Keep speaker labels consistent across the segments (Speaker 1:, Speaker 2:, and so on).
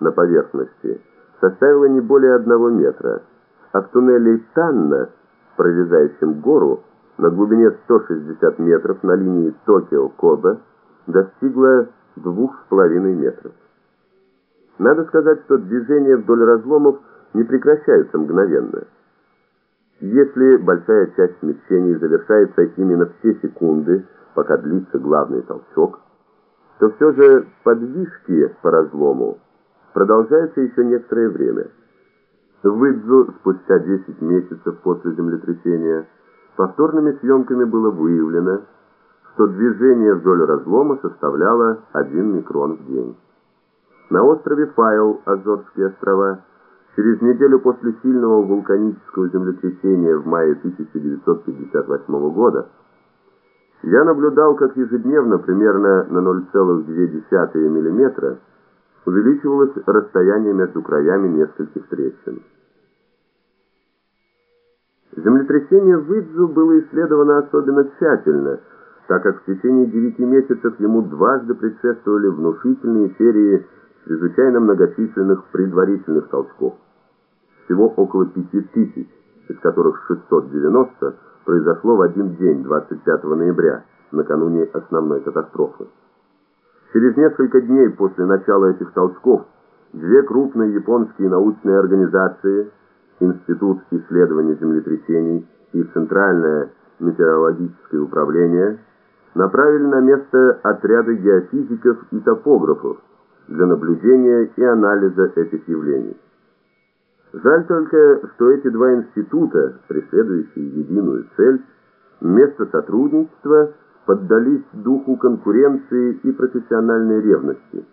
Speaker 1: на поверхности составила не более одного метра, а в туннеле Танна, прорезающем гору, на глубине 160 метров на линии Токио-Коба, достигла двух с половиной метров. Надо сказать, что движения вдоль разломов не прекращаются мгновенно. Если большая часть смещений завершается именно в те секунды, пока длится главный толчок, то все же подвижки по разлому продолжаются еще некоторое время. В Идзу спустя 10 месяцев после землетрясения повторными съемками было выявлено, что движение вдоль разлома составляло 1 микрон в день. На острове Файл, Азорские острова, через неделю после сильного вулканического землетрясения в мае 1958 года, я наблюдал, как ежедневно, примерно на 0,2 мм, увеличивалось расстояние между краями нескольких трещин. Землетрясение в Идзу было исследовано особенно тщательно, так как в течение девяти месяцев ему дважды предшествовали внушительные серии чрезвычайно многочисленных предварительных толчков. Всего около пяти тысяч, из которых 690 произошло в один день, 25 ноября, накануне основной катастрофы. Через несколько дней после начала этих толчков две крупные японские научные организации, Институт исследований землетрясений и Центральное метеорологическое управление, направили на место отряды геофизиков и топографов, для наблюдения и анализа этих явлений. Жаль только, что эти два института, преследующие единую цель, вместо сотрудничества поддались духу конкуренции и профессиональной ревности.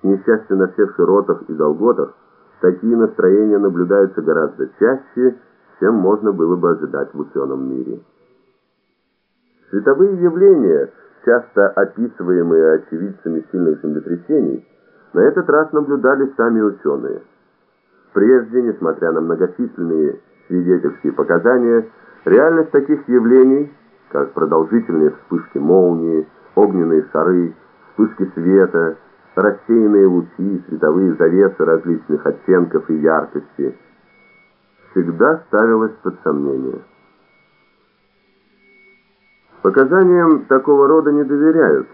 Speaker 1: К несчастью, на всех широтах и долготах такие настроения наблюдаются гораздо чаще, чем можно было бы ожидать в ученом мире. Световые явления – часто описываемые очевидцами сильных землетрясений, на этот раз наблюдали сами ученые. Прежде, несмотря на многочисленные свидетельские показания, реальность таких явлений, как продолжительные вспышки молнии, огненные шары, вспышки света, рассеянные лучи, световые завесы различных оттенков и яркости, всегда ставилась под сомнение. Показаниям такого рода не доверяют,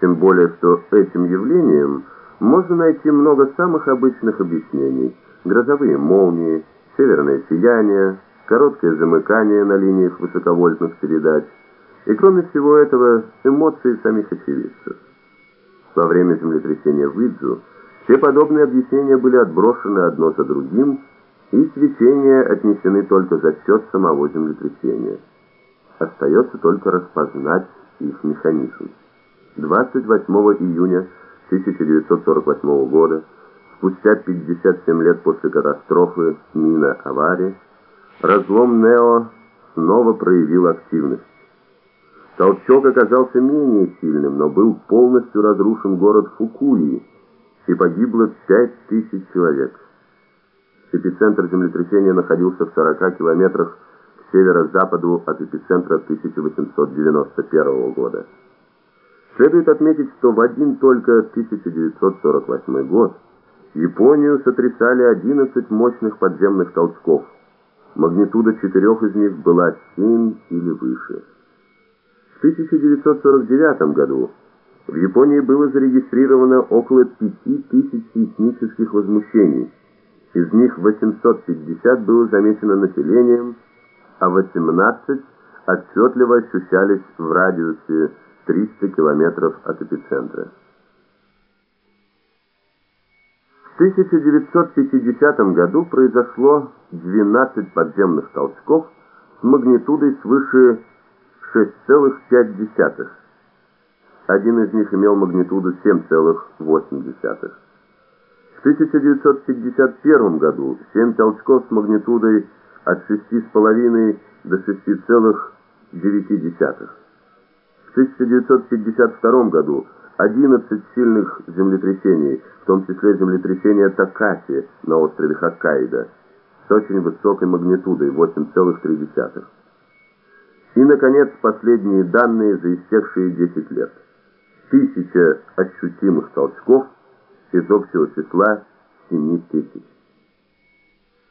Speaker 1: тем более, что этим явлениям можно найти много самых обычных объяснений. Грозовые молнии, северное сияние, короткое замыкание на линиях высоковольтных передач и, кроме всего этого, эмоции самих очевидцев. Во время землетрясения в Идзу все подобные объяснения были отброшены одно за другим, и свечения отнесены только за счет самого землетрясения. Остается только распознать их механизм. 28 июня 1948 года, спустя 57 лет после катастрофы Мина Аварии, разлом Нео снова проявил активность. Толчок оказался менее сильным, но был полностью разрушен город Фукуи, и погибло 5000 человек. Эпицентр землетрясения находился в 40 километрах северо-западу от эпицентра 1891 года. Следует отметить, что в один только 1948 год Японию сотрясали 11 мощных подземных толчков. Магнитуда четырех из них была 7 или выше. В 1949 году в Японии было зарегистрировано около 5000 сейсмических возмущений. Из них 850 было замечено населением, а 18 отчетливо ощущались в радиусе 300 километров от эпицентра. В 1950 году произошло 12 подземных толчков с магнитудой свыше 6,5. Один из них имел магнитуду 7,8. В 1951 году 7 толчков с магнитудой от 6,5 до 6,9. В 1952 году 11 сильных землетрясений, в том числе землетрясение Такаси на острове Хоккайдо, с очень высокой магнитудой 8,3. И, наконец, последние данные за истекшие 10 лет. Тысяча ощутимых толчков из общего числа 7 тысяч.